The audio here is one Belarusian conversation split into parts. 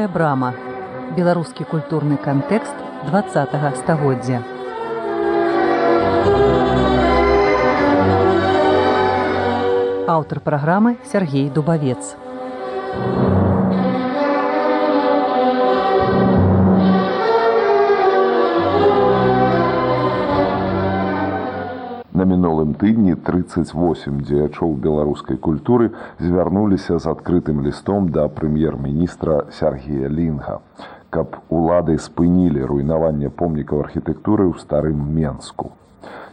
Шчырая брама. Беларускі культурны кантэкст 20 стагоддзя. Аўтар праграмы Сергей Дубавец. На мінулым тыдні 38 дзеячоў беларускай культуры звярнуліся з адкрытым лістом да прэм'ер-міністра Сергія Лінга, каб улады спынілі руйнаванне помнікаў архітэктуры ў старым Менску.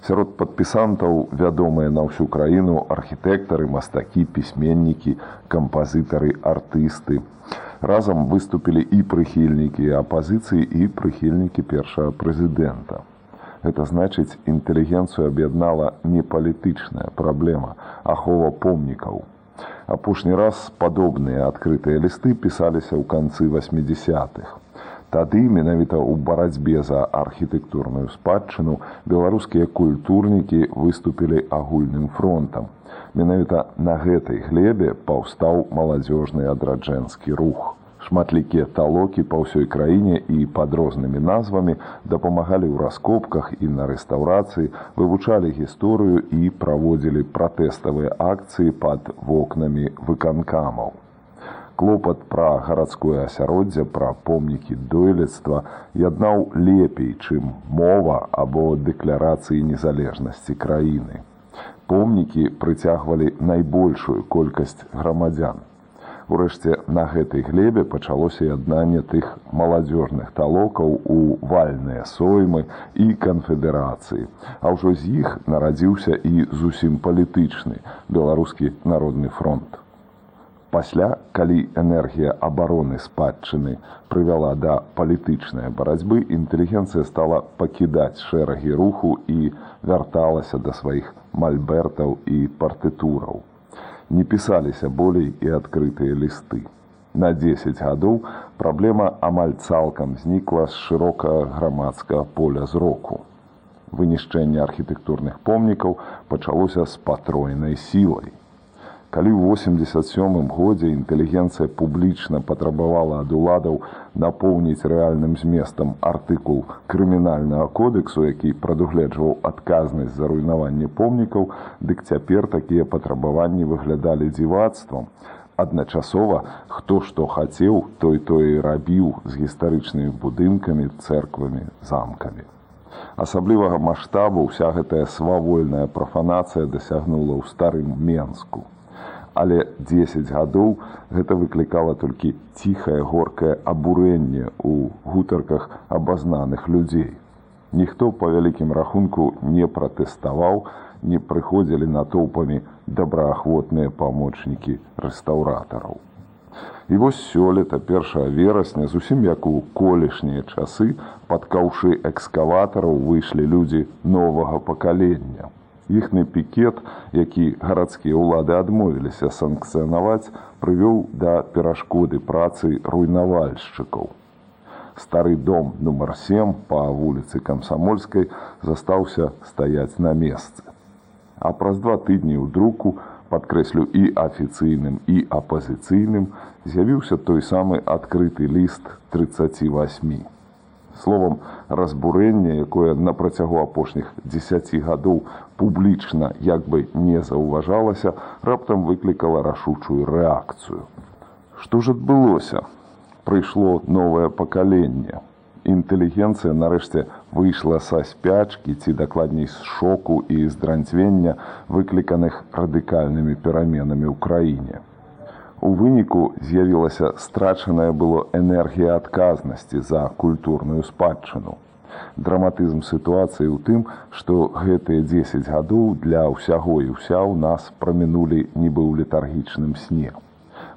Сярод падпісантаў вядомыя на ўсю краіну архітэктары, мастакі, пісьменнікі, кампазітары, артысты. Разам выступілі і прыхільнікі апазіцыі і прыхільнікі першага прэзідэнта. Гэта значыць, інтэлігенцыю аб'яднала не палітычная праблема, ахова помнікаў. Апошні раз падобныя адкрытыя лісты пісаліся ў канцы 80-х. Тады менавіта ў барацьбе за архітэктурную спадчыну беларускія культурнікі выступілі агульным фронтам. Менавіта на гэтай глебе паўстаў маладзёжны адраджэнскі рух шматлікія талокі па ўсёй краіне і пад рознымі назвамі дапамагалі ў раскопках і на рэстаўрацыі вывучалі гісторыю і праводзілі пратэставыя акцыі пад вокнамі выканкамаў клопат пра гарадское асяроддзе пра помнікі дойлідства яднаў лепей чым мова або дэкларацыі незалежнасці краіны помнікі прыцягвалі найбольшую колькасць грамадзян Урэшце на гэтай глебе пачалося яднанне тых маладзёжных талокаў у вальныя соймы і канфедэрацыі. А ўжо з іх нарадзіўся і зусім палітычны беларускі народны фронт. Пасля, калі энергія абароны спадчыны прывяла да палітычнай барацьбы, інтэлігенцыя стала пакідаць шэрагі руху і вярталася да сваіх мальбертаў і партытураў не пісаліся болей і адкрытыя лісты. На 10 гадоў праблема амаль цалкам знікла з шырокага грамадскага поля зроку. Вынішчэнне архітэктурных помнікаў пачалося з патройнай сілай калі ў 87 годзе інтэлігенцыя публічна патрабавала ад уладаў напоўніць рэальным зместам артыкул крымінальнага кодексу які прадугледжваў адказнасць за руйнаванне помнікаў дык цяпер такія патрабаванні выглядалі дзівацтвам. Адначасова хто што хацеў той тое рабіў з гістарычнымі будынкамі цэрквамі замкамі. Асаблівага маштабу ўся гэтая свавольная прафанацыя дасягнула ў старым менску але 10 гадоў гэта выклікала толькі ціхае горкае абурэнне ў гутарках абазнаных людзей. Ніхто па вялікім рахунку не пратэставаў, не прыходзілі натоўпамі добраахвотныя памочнікі рэстаўратараў. І вось сёлета першая верасня зусім як у колішнія часы падкаўшы экскаватараў выйшлі людзі новага пакалення іхны пікет які гарадскія ўлады адмовіліся санкцыянаваць прывёў да перашкоды працы руйнавальшчыкаў. Стары дом нумар 7 па вуліцы камсамольскай застаўся стаяць на месцы. А праз два тыдні ў друку падкрэслю і афіцыйным і апазіцыйным з'явіўся той самы адкрыты ліст 38 словом разбурэнне якое на працягу апошніх дзесяці гадоў публічна як бы не заўважалася раптам выклікала рашучую рэакцыю. Што ж адбылося? Прыйшло новае пакаленне. Інтэлігенцыя нарэшце выйшла са спячкі ці дакладней з шоку і здранцвення выкліканых радыкальнымі пераменамі ў краіне У выніку з'явілася страчаная было энергія адказнасці за культурную спадчыну. Драматызм сітуацыі ў тым, што гэтыя 10 гадоў для ўсяго і ўся ў нас прамінулі нібы ў летаргічным сне.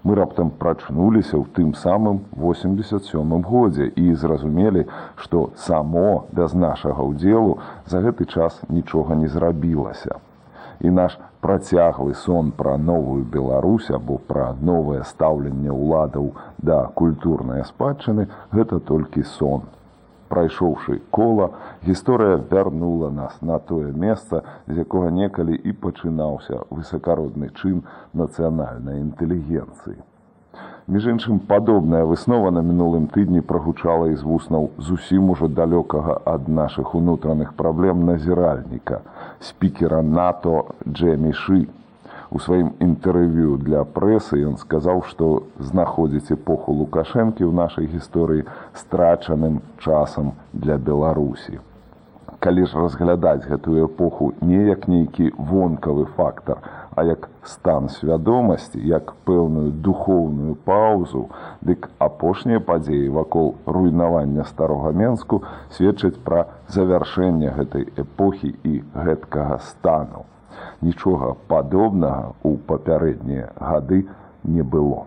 Мы раптам прачнуліся ў тым самым 87 годзе і зразумелі, што само без нашага ўдзелу за гэты час нічога не зрабілася і наш працяглы сон пра новую Беларусь або пра новае стаўленне ўладаў да культурнай спадчыны гэта толькі сон. Прайшоўшы кола, гісторыя вярнула нас на тое месца, з якога некалі і пачынаўся высакародны чын нацыянальнай інтэлігенцыі. Між іншым падобная выснова на мінулым тыдні прагучала і з вуснаў зусім ужо далёкага ад нашых унутраных праблем назіральніка спікера нато джемі шы у сваім інтэрв'ю для прэсы ён сказаў што знаходзіць эпоху лукашэнкі ў нашай гісторыі страчаным часам для беларусі калі ж разглядаць гэтую эпоху не як нейкі вонкавы фактар а як стан свядомасці як пэўную духоўную паўзу дык апошнія падзеі вакол руйнавання старога менску сведчаць пра завяршэнне гэтай эпохі і гэткага стану. Нічога падобнага ў папярэднія гады не было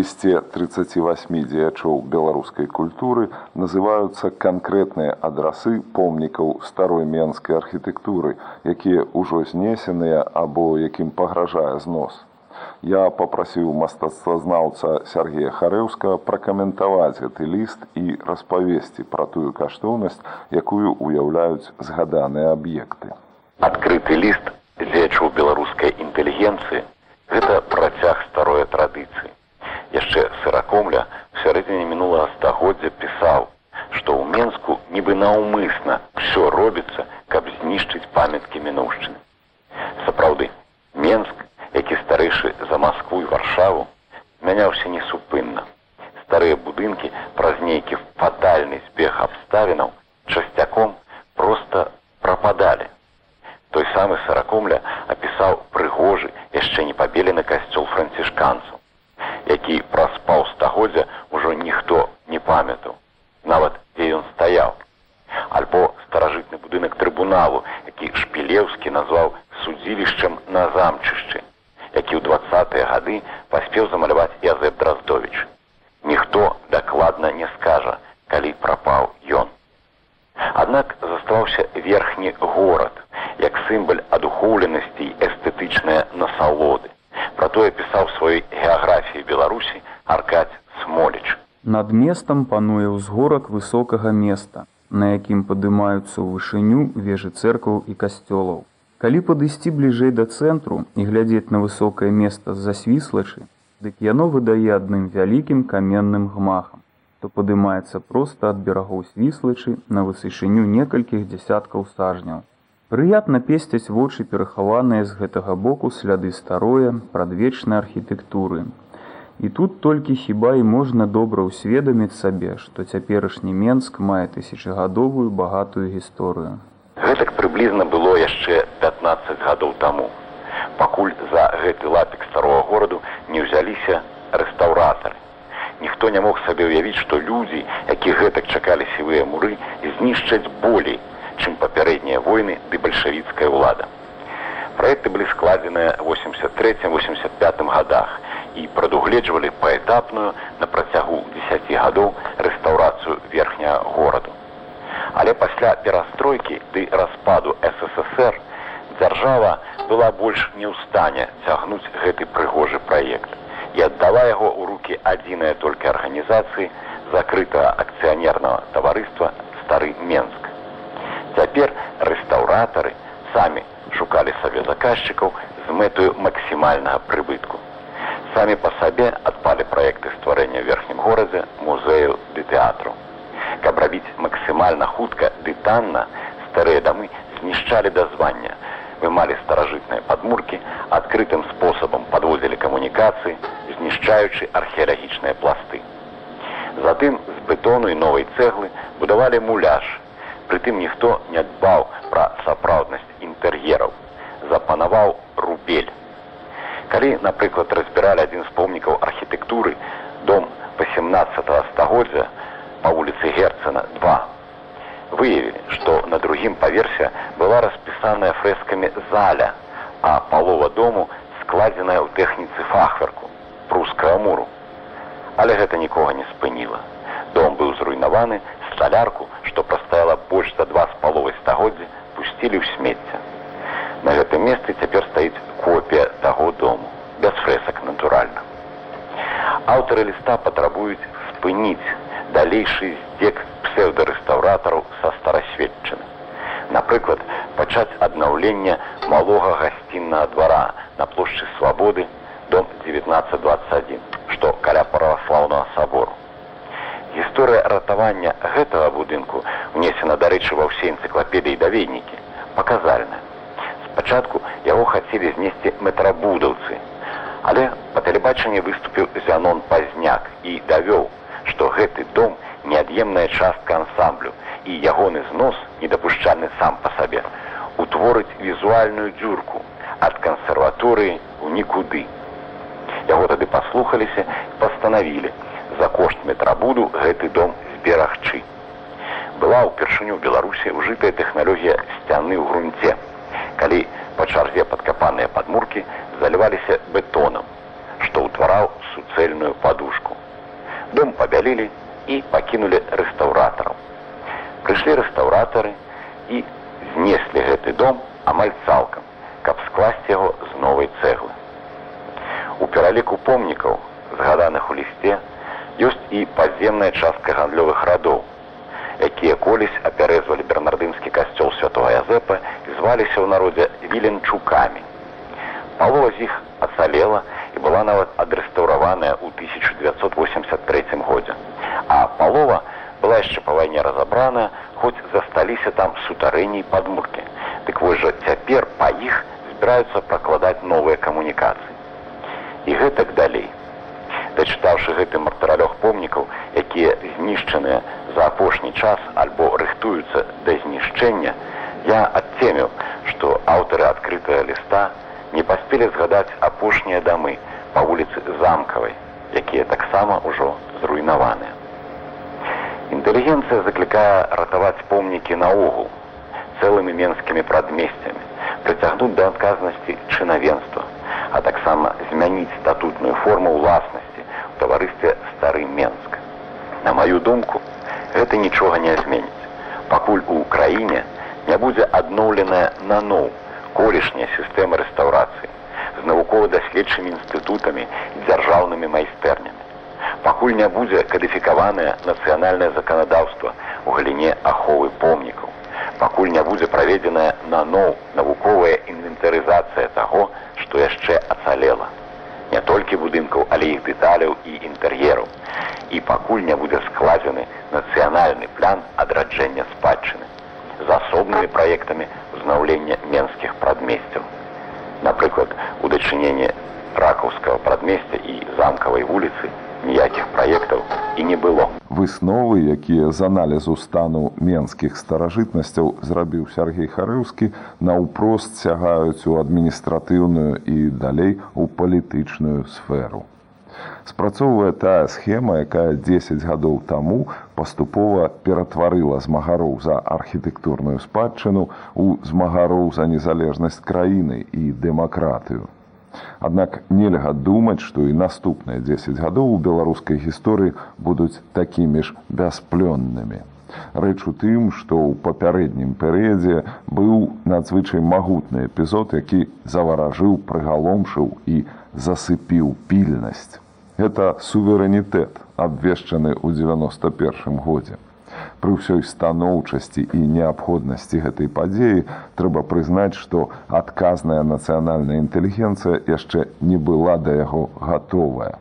лісце 38 дзеячоў беларускай культуры называюцца канкрэтныя адрасы помнікаў старой менскай архітэктуры, якія ўжо знесеныя або якім пагражае знос. Я попрасіў мастацтвазнаўца Сергея Харэўска пракаментаваць гэты ліст і распавесці пра тую каштоўнасць, якую ўяўляюць згаданыя аб'екты. Адкрыты ліст дзеячоў беларускай інтэлігенцыі гэта працяг старой традыцыі яшчэ сыракомля в сярэдзіне мінулага стагоддзя пісаў што ў менску нібы наўмысна все робіцца каб знішчыць памяткі мінуўшчыны сапраўды менск які старэйшы за москву і варшаву мяняўся несупынна старыя будынкі праз нейкі фатальны збег абставінаў часцяком просто прападалі той самы сыракомля апісаў прыгожы яшчэ не пабелены касцёл францішканцу які праз паўстагоддзя ўжо ніхто не памятаў нават дзе ён стаяў альбо старажытны будынак трыбуналу які шпілеўскі назваў судзілішчам на замчышчы які ў двадцатыя гады паспеў замаляваць язэп драздович ніхто дакладна не скажа калі прапаў ён. Аднак заставаўся верхні горад як сімбаль адухоўленасці эстэтычныя насалоды. Пра тое пісаў сваёй геаграфіі Беларусі аркаць смоліч. Над местам пануе ўзгорак высокага места, на якім падымаюцца ў вышыню вежы цэркваў і касцёлаў. Калі падысці бліжэй да цэнтру і глядзець на высокае места з-за свіслачы, дык яно выдае адным вялікім каменным гмахам, то падымаецца проста ад берагоў свіслачы на высышыню некалькіх дзясяткаў сажняў. Прыятна песцяць вочы перахаваныя з гэтага боку сляды старое прадвечнай архітэктуры. І тут толькі хіба і можна добра ўсведаміць сабе, што цяперашні Менск мае тысячагадовую багатую гісторыю. Гэтак прыблізна было яшчэ 15 гадоў таму. Пакуль за гэты лапік старого гораду не ўзяліся рэстаўратары. Ніхто не мог сабе ўявіць, што людзі, які гэтак чакалі сівыя муры, знішчаць болей, чым папярэднія войны ды бальшавіцкая ўлада. Праекты былі складзеныя 83-85 годах і прадугледжвалі паэтапную на працягу 10 гадоў рэстаўрацыю верхняга гораду. Але пасля перастройкі ды распаду ССР дзяржава была больш не ў стане цягнуць гэты прыгожы праект і аддала яго ў рукі адзіная толькі арганізацыі закрытага акцыянернага таварыства стары Менск. Цяпер рэстаўратары самі шукалі сабе заказчыкаў з мэтаю максімальнага прыбытку. Самі па сабе адпалі праекты стварэння верхнім горадзе музею ды тэатру. Каб рабіць максімальна хутка ды танна, старыя дамы знішчалі да звання, вымалі старажытныя падмуркі, адкрытым спосабам падвозілі камунікацыі, знішчаючы археалагічныя пласты. Затым з бетону і новай цэглы будавалі муляж, прытым ніхто не дбаў пра сапраўднасць інтэр'ераў запанаваў рубель калі напрыклад разбіралі адзін з помнікаў архітэктуры дом 18 стагоддзя па вуліцы герцена 2 выявілі, што на другім паверсе была распісаная фрэскамі заля, а палова дому складзеная ў тэхніцы фахверку, прускага муру. Але гэта нікога не спыніла. Дом быў зруйнаваны, сталярку, што прастаяла больш за два з паловай стагоддзя, пусцілі ў смецце. На гэтым месцы цяпер стаіць копія таго дому, без фрэсак натуральна. Аўтары ліста патрабуюць спыніць далейшы здзек псеўдарэстаўратараў са старасведчыны. Напрыклад, пачаць аднаўлення малога гасціннага двара на плошчы свабоды дом 1921, што каля праваслаўнага сабору. Гісторыя ратавання гэтага будынку внесена, дарэчы, ва ўсе энцыклапедыі даведнікі, паказальная. Спачатку яго хацелі знесці метрабудаўцы, але па тэлебачанні выступіў Зянон Пазняк і давёў, што гэты дом неад'емная частка ансамблю і ягоны знос, недапушчальны сам па сабе, утворыць візуальную дзюрку ад кансерваторыі ў нікуды. Яго тады паслухаліся і пастанавілі за кошт метрабуду гэты дом зберагчы. Была ўпершыню ў Беларусі ўжытая тэхналогія сцяны ў грунце, калі па чарзе падкапаныя падмуркі заліваліся бетонам, што ўтвараў суцэльную падушку. Дом пабялілі і пакінулі рэстаўратараў. Прыйшлі рэстаўратары і знеслі гэты дом амаль цалкам, каб скласці яго з новай цэглы. У пераліку помнікаў, згаданых у лісце, ёсць і падземная частка гандлёвых радоў, якія колісь апярэзвалі і зваліся ў народзе віленчукамі. Палова з іх ацалела і была нават адрэстаўраваная ў 1983 годзе. А палова была яшчэ па вайне разабраная, хоць засталіся там сутарэнні і падмуркі. Дык вось жа цяпер па іх збіраюцца пракладаць новыя камунікацыі. І гэтак далей. Дачытаўшы гэты мартыралёг помнікаў, якія знішчаныя за апошні час альбо рыхтуюцца да знішчэння, я адцеміў, што аўтары адкрытага ліста не паспелі згадаць апошнія дамы па вуліцы замкавай, якія таксама ўжо зруйнаваныя. Інтэлігенцыя заклікае ратаваць помнікі наогул цэлымі менскімі прадмесцямі, прыцягнуць да адказнасці чынавенства, а таксама змяніць статутную форму ўласнасці ў таварыстве стары Менск. На маю думку, гэта нічога не зменіць. Пакуль у краіне не будзе адноўленая наноў колішняя сістэма рэстаўрацыі з навукова-даследчымі інстытутамі і дзяржаўнымі майстэрнямі. Пакуль не будзе кадыфікаванае нацыянальнае заканадаўства ў галіне аховы помнікаў. Пакуль не будзе праведзеная наноў навуковая інвентарызацыя таго, што яшчэ ацалела. Не толькі будынкаў, але іх дэталяў і інтэр'ераў. І пакуль не будзе складзены нацыянальны план адраджэння спадчыны з асобнымі праектамі узнаўлення менскіх прадмесцяў. Напрыклад, у дачыненні ракаўскага прадмесця і замкавай вуліцы ніякіх праектаў і не было. Высновы, якія з аналізу стану менскіх старажытнасцяў зрабіў Сергей Харыўскі, наўпрост сягаюць у адміністратыўную і далей у палітычную сферу. Спрацоўвае тая схема, якая 10 гадоў таму паступова ператварыла змагароў за архітэктурную спадчыну ў змагароў за незалежнасць краіны і дэмакратыю. Аднак нельга думаць, што і наступныя 10 гадоў у беларускай гісторыі будуць такімі ж бясплённымі. Рэч у тым, што ў папярэднім перыядзе быў надзвычай магутны эпізод, які заваражыў, прыгаломшыў і засыпіў пільнасць. Гэта суверэнітэт, абвешчаны ў 91 годзе. Пры ўсёй станоўчасці і неабходнасці гэтай падзеі трэба прызнаць, што адказная нацыянальная інтэлігенцыя яшчэ не была да яго гатовая.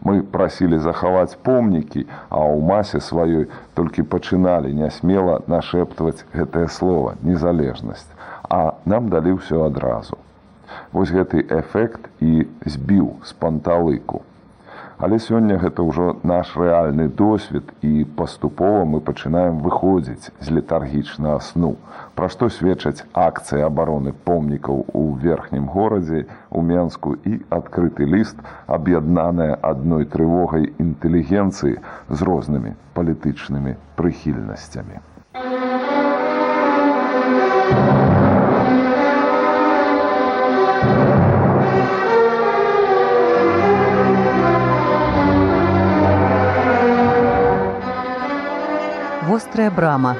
Мы прасілі захаваць помнікі, а ў масе сваёй толькі пачыналі нясмела нашэптваць гэтае слово незалежнасць, а нам далі ўсё адразу. Вось гэты эфект і збіў з панталыку. Але сёння гэта ўжо наш рэальны досвед і паступова мы пачынаем выходзіць з летаргічнага сну. Пра што сведчаць акцыі абароны помнікаў у верхнім горадзе, у Менску і адкрыты ліст, аб'яднаная адной трывогай інтэлігенцыі з рознымі палітычнымі прыхільнасцямі. Вострая брама.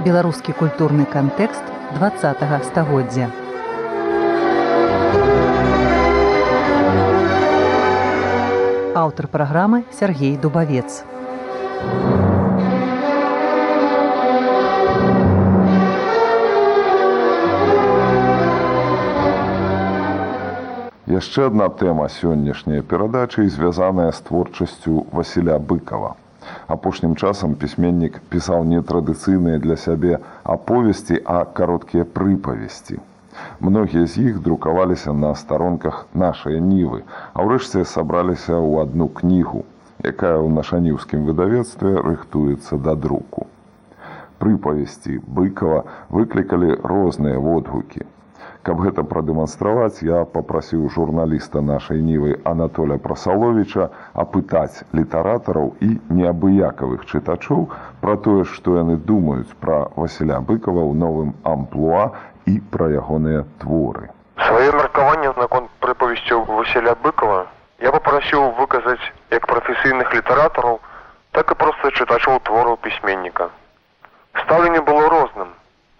Беларускі культурны кантэкст 20 стагоддзя. Аўтар праграмы Сергей Дубавец. Яшчэ адна тэма сённяшняй перадачы звязаная з творчасцю Васіля быкова. Апошнім часам пісьменнік пісаў нетрадыцыйныя для сябе аповесці, а кароткія прыпавесці. Многія з іх друкаваліся на старонках нашай нівы, а ўрэшце сабраліся ў адну кнігу, якая ў нашаніўскім выдавецтве рыхтуецца да друку. Прыпавесці быкова выклікалі розныя водгукі. Каб гэта прадэманстраваць, я папрасіў журналіста нашай нівы Анатоля Прасаловіча апытаць літаратараў і неабыякавых чытачоў пра тое, што яны думаюць пра Васіля быкова ў новым амплуа і пра ягоныя творы. Свое меркаванне наконт прыпавесцяў Васіля быкова я папрасіў выказаць як прафесійных літаратараў, так і проста чытачоў твораў пісьменніка. Стаўленне было розным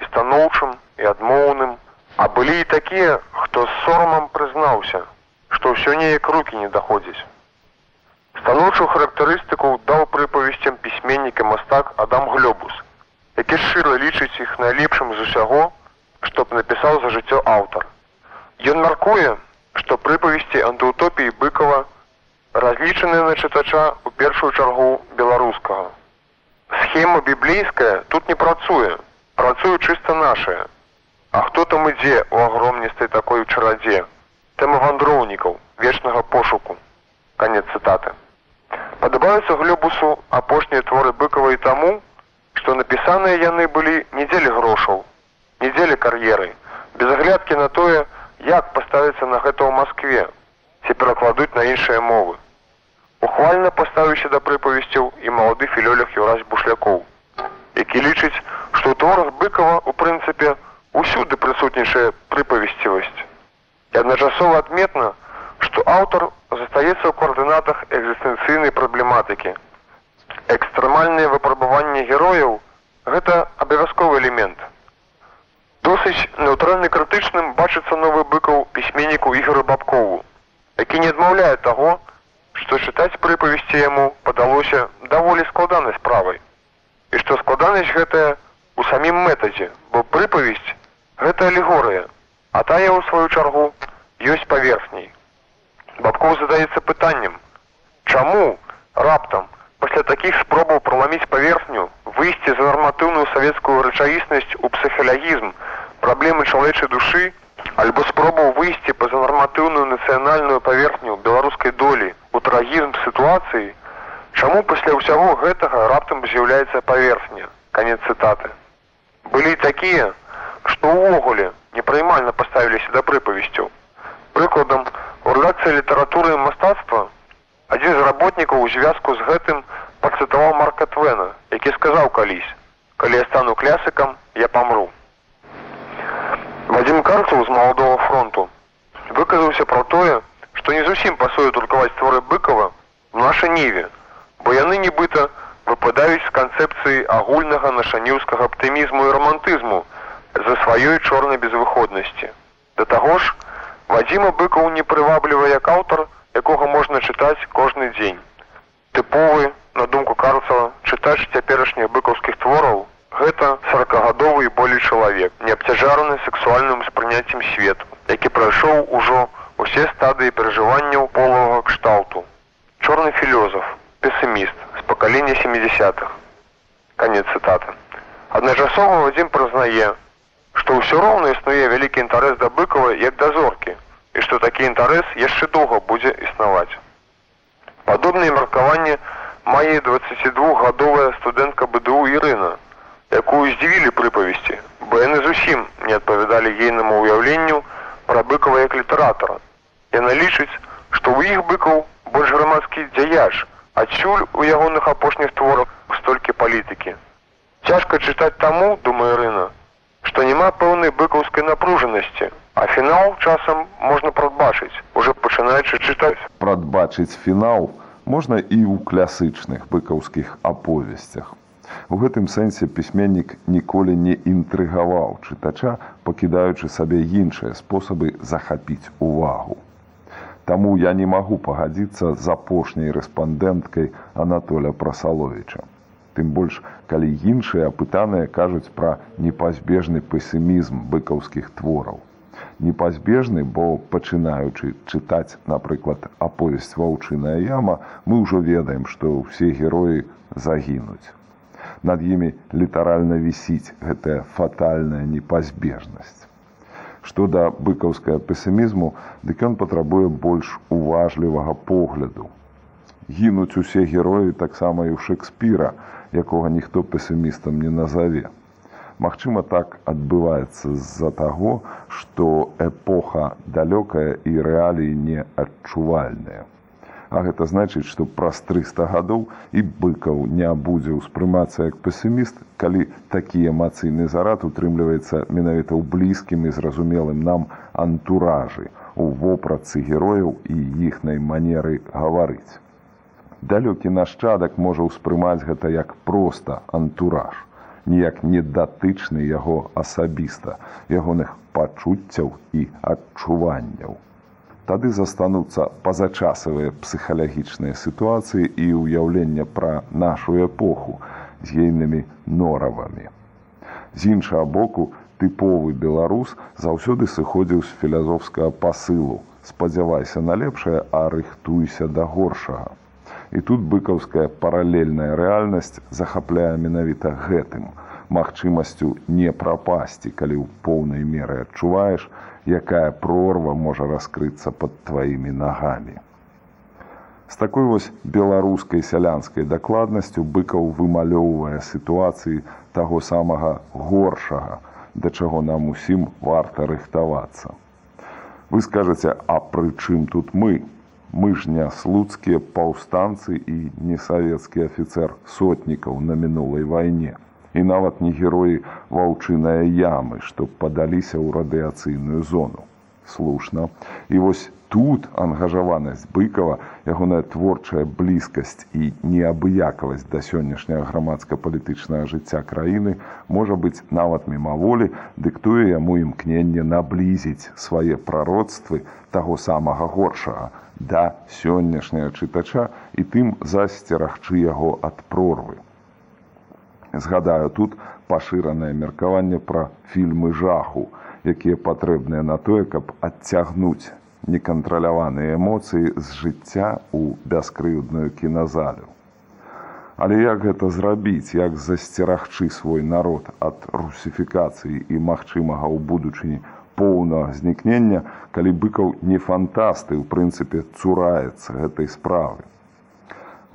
і станоўчым і адмоўным, а былі і такія, хто з сорамам прызнаўся, што ўсё неяк рукі не даходзіць. Станоўчую характарыстыку даў прыпавесцям пісьменнік і мастак Адам Глёбус, які шчыра лічыць іх найлепшым з усяго, што б напісаў за жыццё аўтар. Ён маркуе, што прыпавесці антыутопіі быкова разлічаныя на чытача ў першую чаргу беларускага. Схема біблейская тут не працуе, працуе чыста нашая. А хто там ідзе ў агромністай такой чарадзе? Тэма вандроўнікаў, вечнага пошуку. Канец цытаты. Падабаюцца глёбусу апошнія творы быкава і таму, што напісаныя яны былі не дзелі грошаў, не дзелі кар'еры, без аглядкі на тое, як паставіцца на гэта ў Маскве, ці перакладуць на іншыя мовы. Ухвальна паставіўся да прыпавесцяў і малады філёлях Юрась Бушлякоў, які лічыць, што ў творах быкава у прынцыпе усюды прысутнічае прыпавесцівасць. І адначасова адметна, што аўтар застаецца ў коардынатах экзістэнцыйнай праблематыкі. Экстрэмальныя выпрабаванні герояў гэта абавязковы элемент. Досыць неўтральны крытычным бачыцца новы быкаў пісьменніку ігору бабкову, які не адмаўляе таго, што чытаць прыпавесці яму падалося даволі складанай справай. І што складанасць гэтая у самім метадзе, бо прыпавесць гэта алегорыя, а тая ў сваю чаргу ёсць паверхняй. Бабкоў задаецца пытаннем: Чаму раптам пасля такіх спробаў праламіць паверхню, выйсці за нарматыўную савецкую рэчаіснасць у псіхалагізм, праблемы чалавечай душы, альбо спробаў выйсці па-за нарматыўную нацыянальную паверхню беларускай долі у трагізм сітуацыі, чаму пасля ўсяго гэтага раптам з'яўляецца паверхня, канец цытаты. Былі такія, што ўвогуле непраймальна паставіліся да прыпавесцяў. Прыкладам, у рэдакцыі літаратуры і мастацтва адзін з работнікаў у звязку з гэтым пацытаваў Марка Твена, які сказаў калісь: « Калі я стану клясыкам, я памру. Вадзім Карцаў з маладого фронту выказаўся пра тое, што не зусім пасуе друкаваць творы быкава в нашай ніве, бо яны нібыта выпадаюць з канцэпцыі агульнага нашаніўскага аптымізму і романтызму за сваёй чорнай безвыходнасці. Да таго ж, Вадзіма быкаў не прываблівае як аўтар, якога можна чытаць кожны дзень. Тыповы, на думку Карцава, чытач цяперашніх быкаўскіх твораў гэта сорокагадовы і болей чалавек, не абцяжараны сексуальным спрыняццем свету, які прайшоў ужо усе стадыі перажыванняў полавага кшталту. Чорны філёзаф, песіміст з пакалення 70-х. Канец цытаты. Адначасова Вадзім прызнае, што ўсё роўна існуе вялікі інтарэс да быкава як да зоркі і што такі інтарэс яшчэ доўга будзе існаваць. Падобнае меркаванне мае 22гадовая студэнтка БДУ Ірына, якую здзівілі прыпавесці, бо яны зусім не адпавядалі ейнаму ўяўленню пра быкава як літаратара. Яна лічыць, што ў іх быкаў больш грамадскі дзяяч, адсюль у ягоных апошніх творах столькі палітыкі. Цяжка чытаць таму, думае Рына, што няма пэўнай быкаўскай напружанасці, а фінал часам можна прадбачыць, уже пачынаючы чытаць. Прадбачыць фінал можна і ў класычных быкаўскіх аповесцях. У гэтым сэнсе пісьменнік ніколі не інтрыгаваў чытача, пакідаючы сабе іншыя спосабы захапіць увагу. Таму я не магу пагадзіцца з апошняй рэспандэнткай Анатоля Прасаловіча. Тым больш, калі іншыя апытаныя кажуць пра непазбежны песімізм быкаўскіх твораў. Непазбежны, бо пачынаючы чытаць, напрыклад, аповесць ваўчыная яма, мы ўжо ведаем, што ўсе героі загінуць над імі літаральна вісіць гэтая фатальная непазбежнасць. Што да быкаўскага песімізму, дык ён патрабуе больш уважлівага погляду. Гінуць усе героі таксама і ў Шекспіра, якога ніхто песімістам не назаве. Магчыма, так адбываецца з-за таго, што эпоха далёкая і рэаліі неадчувальныя. А гэта значыць, што праз 300 гадоў і быкаў не будзе ўспрымацца як песіміст, калі такі эмацыйны зарад утрымліваецца менавіта ў блізкім і зразумелым нам антуражы, у вопратцы герояў і іхнай манеры гаварыць. Далёкі нашчадак можа ўспрымаць гэта як проста антураж, ніяк недатычны яго асабіста, ягоных пачуццяў і адчуванняў тады застануцца пазачасавыя псіхалагічныя сітуацыі і ўяўлення пра нашу эпоху з ейнымі норавамі. З іншага боку, тыповы беларус заўсёды сыходзіў з філязофскага пасылу. спадзявайся на лепшае, а рыхтуйся да горшага. І тут быкаўская паралельная рэальнасць захапляе менавіта гэтым магчымасцю не прапасці, калі ў поўнай меры адчуваеш, якая прорва можа раскрыцца пад тваімі нагамі. З такой вось беларускай сялянскай дакладнасцю быкаў вымалёўвае сітуацыі таго самага горшага, да чаго нам усім варта рыхтавацца. Вы скажаце, а пры чым тут мы? Мы ж не слуцкія паўстанцы і не савецкі афіцэр сотнікаў на мінулай вайне і нават не героі ваўчыныя ямы, што падаліся ў радыяцыйную зону. Слушна. І вось тут ангажаванасць быкава, ягоная творчая блізкасць і неабыякавасць да сённяшняга грамадска-палітычнага жыцця краіны можа быць нават мімаволі, дыктуе яму імкненне наблізіць свае прароцтвы таго самага горшага да сённяшняга чытача і тым засцерагчы яго ад прорвы. Згадаю тут пашыранае меркаванне пра фільмы жаху, якія патрэбныя на тое, каб адцягнуць некантраляваныя эмоцыі з жыцця ў бяскрыўдную кіназалю. Але як гэта зрабіць, як засцерагчы свой народ ад русіфікацыі і магчымага ў будучыні поўнага знікнення, калі быкаў не фантасты, у прынцыпе цураецца гэтай справы.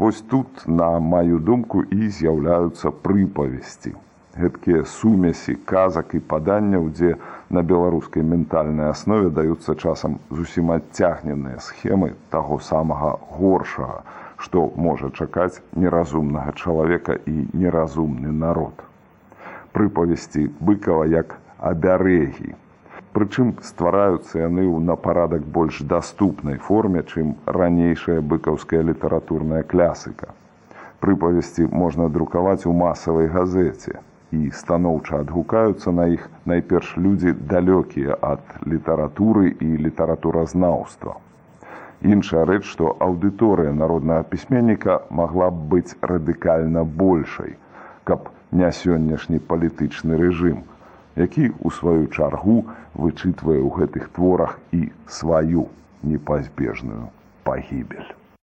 Вось тут, на маю думку і з'яўляюцца прыпавесці. Гэткія сумесі казак і паданняў, дзе на беларускай ментальнай аснове даюцца часам зусім адцягненыя схемы таго самага горшага, што можа чакаць неразумнага чалавека і неразумны народ. Прыпавесці быкава як абярэгі, Прычым ствараюцца яны ў на парадак больш даступнай форме, чым ранейшая быкаўская літаратурная клясыка. Прыпавесці можна друкаваць у масавай газеце і станоўча адгукаюцца на іх найперш людзі далёкія ад літаратуры і літаратуразнаўства. Іншая рэч, што аўдыторыя народнага пісьменніка магла б быць радыкальна большай, каб не сённяшні палітычны рэжым, які ў сваю чаргу вычытвае ў гэтых творах і сваю непазбежную пагібель.